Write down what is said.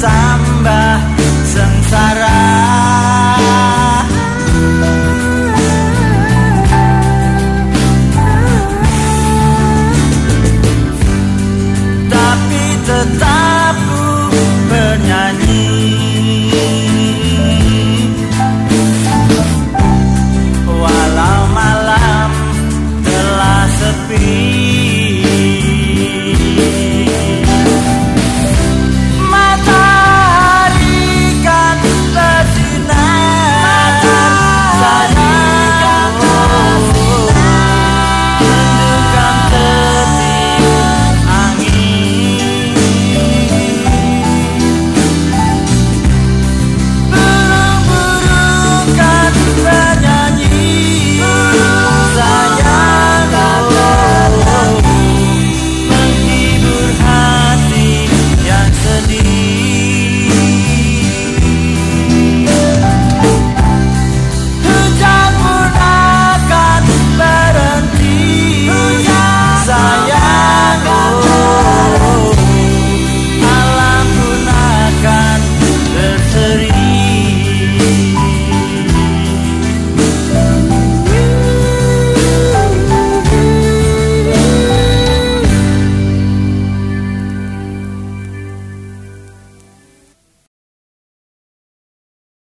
tambah